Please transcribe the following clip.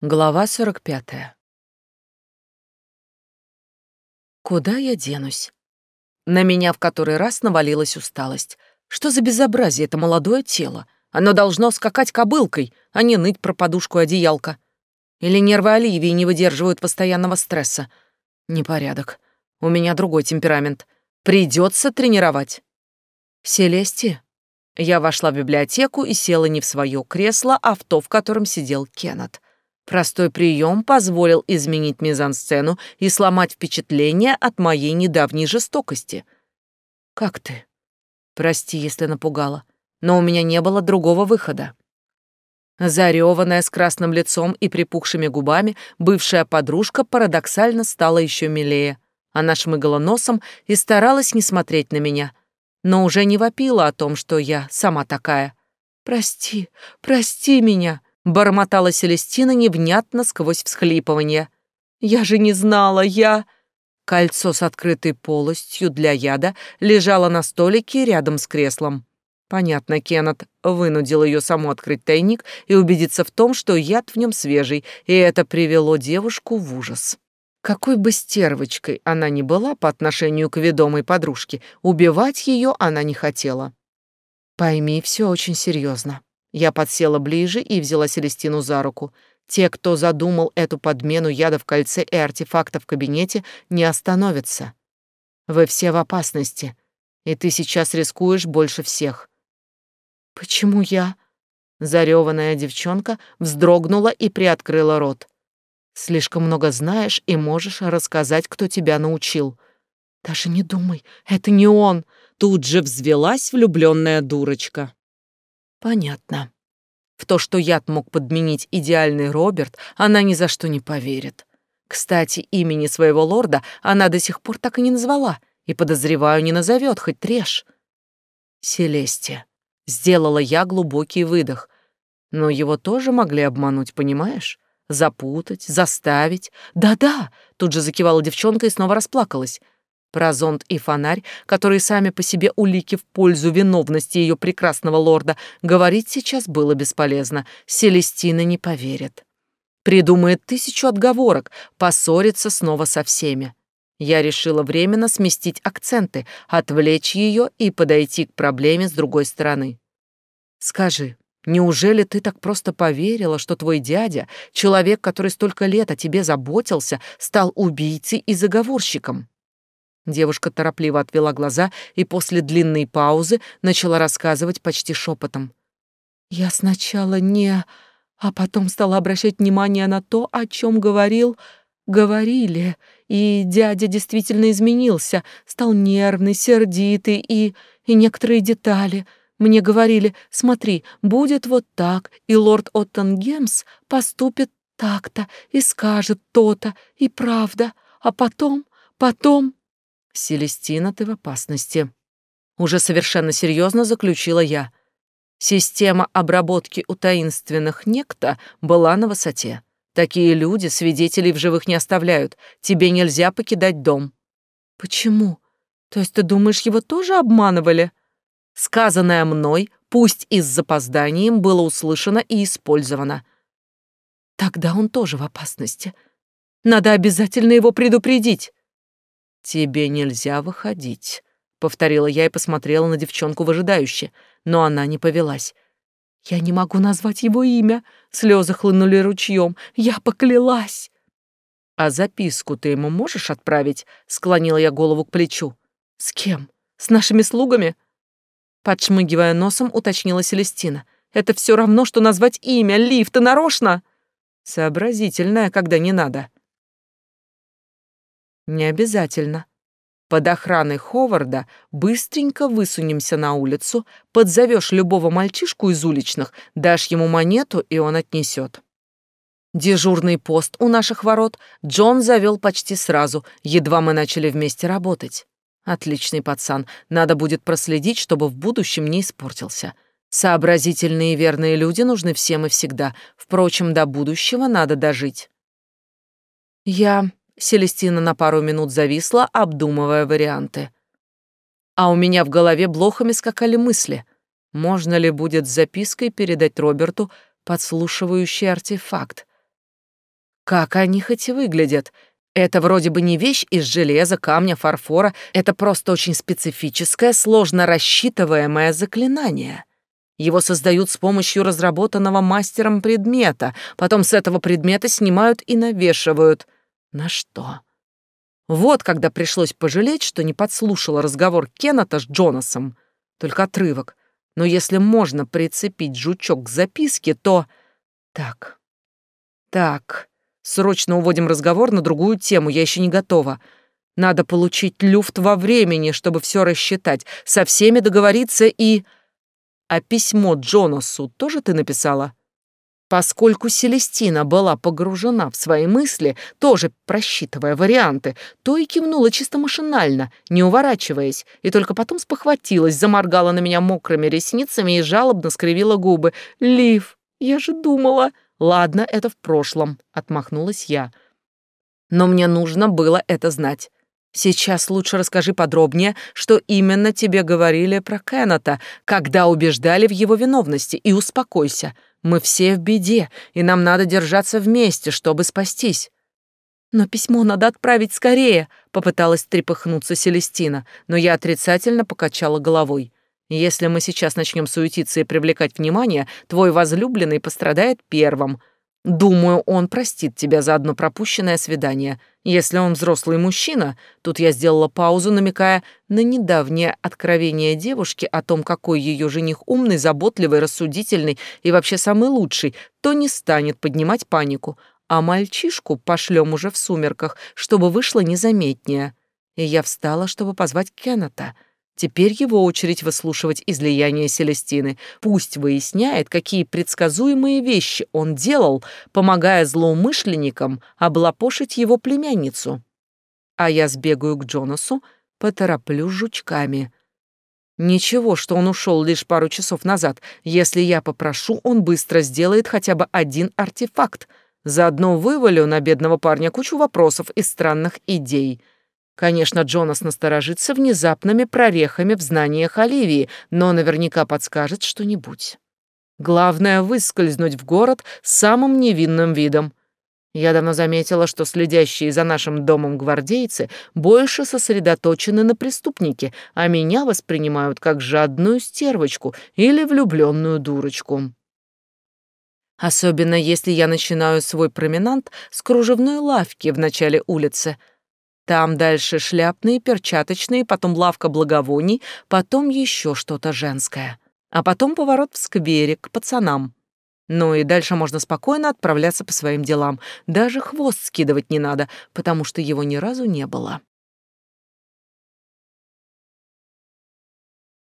Глава 45. Куда я денусь? На меня в который раз навалилась усталость. Что за безобразие это молодое тело? Оно должно скакать кобылкой, а не ныть про подушку одеялка. Или нервы Оливии не выдерживают постоянного стресса. Непорядок. У меня другой темперамент. Придется тренировать. Селести. Я вошла в библиотеку и села не в свое кресло, а в то, в котором сидел Кеннет. Простой прием позволил изменить мизансцену и сломать впечатление от моей недавней жестокости. «Как ты?» «Прости, если напугала, но у меня не было другого выхода». Зареванная с красным лицом и припухшими губами, бывшая подружка парадоксально стала еще милее. Она шмыгала носом и старалась не смотреть на меня, но уже не вопила о том, что я сама такая. «Прости, прости меня!» Бормотала Селестина невнятно сквозь всхлипывание. «Я же не знала, я...» Кольцо с открытой полостью для яда лежало на столике рядом с креслом. Понятно, Кеннет вынудил ее саму открыть тайник и убедиться в том, что яд в нем свежий, и это привело девушку в ужас. Какой бы стервочкой она ни была по отношению к ведомой подружке, убивать ее она не хотела. Пойми, все очень серьезно. Я подсела ближе и взяла Селестину за руку. Те, кто задумал эту подмену яда в кольце и артефакта в кабинете, не остановятся. Вы все в опасности, и ты сейчас рискуешь больше всех. Почему я? Зареванная девчонка вздрогнула и приоткрыла рот. Слишком много знаешь и можешь рассказать, кто тебя научил. Даже не думай, это не он. Тут же взвелась влюбленная дурочка. Понятно. В то, что яд мог подменить идеальный Роберт, она ни за что не поверит. Кстати, имени своего лорда она до сих пор так и не назвала, и, подозреваю, не назовет, хоть трешь. Селестия. Сделала я глубокий выдох. Но его тоже могли обмануть, понимаешь? Запутать, заставить. Да-да, тут же закивала девчонка и снова расплакалась. Про зонт и фонарь, которые сами по себе улики в пользу виновности ее прекрасного лорда, говорить сейчас было бесполезно. Селестина не поверит. Придумает тысячу отговорок, поссорится снова со всеми. Я решила временно сместить акценты, отвлечь ее и подойти к проблеме с другой стороны. «Скажи, неужели ты так просто поверила, что твой дядя, человек, который столько лет о тебе заботился, стал убийцей и заговорщиком?» Девушка торопливо отвела глаза и после длинной паузы начала рассказывать почти шепотом. «Я сначала не... а потом стала обращать внимание на то, о чем говорил... говорили, и дядя действительно изменился, стал нервный, сердитый и... и некоторые детали. Мне говорили, смотри, будет вот так, и лорд Оттенгемс поступит так-то и скажет то-то, и правда, а потом, потом... «Селестина, ты в опасности», — уже совершенно серьезно заключила я. Система обработки у таинственных некто была на высоте. Такие люди свидетелей в живых не оставляют. Тебе нельзя покидать дом. Почему? То есть ты думаешь, его тоже обманывали? Сказанное мной, пусть и с запозданием, было услышано и использовано. Тогда он тоже в опасности. Надо обязательно его предупредить. «Тебе нельзя выходить», — повторила я и посмотрела на девчонку выжидающе, но она не повелась. «Я не могу назвать его имя», — слезы хлынули ручьем. «Я поклялась». «А записку ты ему можешь отправить?» — склонила я голову к плечу. «С кем? С нашими слугами?» Подшмыгивая носом, уточнила Селестина. «Это все равно, что назвать имя, Лив, ты нарочно?» «Сообразительная, когда не надо», не обязательно. Под охраной Ховарда быстренько высунемся на улицу, подзовешь любого мальчишку из уличных, дашь ему монету, и он отнесет. Дежурный пост у наших ворот Джон завел почти сразу, едва мы начали вместе работать. Отличный пацан, надо будет проследить, чтобы в будущем не испортился. Сообразительные и верные люди нужны всем и всегда, впрочем, до будущего надо дожить. Я Селестина на пару минут зависла, обдумывая варианты. А у меня в голове блохами скакали мысли. Можно ли будет с запиской передать Роберту подслушивающий артефакт? Как они хоть и выглядят? Это вроде бы не вещь из железа, камня, фарфора, это просто очень специфическое, сложно рассчитываемое заклинание. Его создают с помощью разработанного мастером предмета, потом с этого предмета снимают и навешивают. На что? Вот когда пришлось пожалеть, что не подслушала разговор Кеннета с Джонасом. Только отрывок. Но если можно прицепить жучок к записке, то... Так. Так. Срочно уводим разговор на другую тему, я еще не готова. Надо получить люфт во времени, чтобы все рассчитать, со всеми договориться и... А письмо Джонасу тоже ты написала? Поскольку Селестина была погружена в свои мысли, тоже просчитывая варианты, то и кивнула чисто машинально, не уворачиваясь, и только потом спохватилась, заморгала на меня мокрыми ресницами и жалобно скривила губы. «Лив, я же думала...» «Ладно, это в прошлом», — отмахнулась я. «Но мне нужно было это знать. Сейчас лучше расскажи подробнее, что именно тебе говорили про Кеннета, когда убеждали в его виновности, и успокойся. Мы все в беде, и нам надо держаться вместе, чтобы спастись». «Но письмо надо отправить скорее», — попыталась трепыхнуться Селестина, но я отрицательно покачала головой. Если мы сейчас начнем суетиться и привлекать внимание, твой возлюбленный пострадает первым. Думаю, он простит тебя за одно пропущенное свидание. Если он взрослый мужчина, тут я сделала паузу, намекая на недавнее откровение девушки о том, какой ее жених умный, заботливый, рассудительный и вообще самый лучший, то не станет поднимать панику, а мальчишку пошлем уже в сумерках, чтобы вышло незаметнее. И я встала, чтобы позвать Кеннета — Теперь его очередь выслушивать излияние Селестины. Пусть выясняет, какие предсказуемые вещи он делал, помогая злоумышленникам облапошить его племянницу. А я сбегаю к Джонасу, потороплю жучками. Ничего, что он ушел лишь пару часов назад. Если я попрошу, он быстро сделает хотя бы один артефакт. Заодно вывалю на бедного парня кучу вопросов и странных идей — Конечно, Джонас насторожится внезапными прорехами в знаниях Оливии, но наверняка подскажет что-нибудь. Главное — выскользнуть в город самым невинным видом. Я давно заметила, что следящие за нашим домом гвардейцы больше сосредоточены на преступнике, а меня воспринимают как жадную стервочку или влюбленную дурочку. Особенно если я начинаю свой променант с кружевной лавки в начале улицы — там дальше шляпные, перчаточные, потом лавка благовоний, потом еще что-то женское. А потом поворот в сквере к пацанам. Ну и дальше можно спокойно отправляться по своим делам. Даже хвост скидывать не надо, потому что его ни разу не было.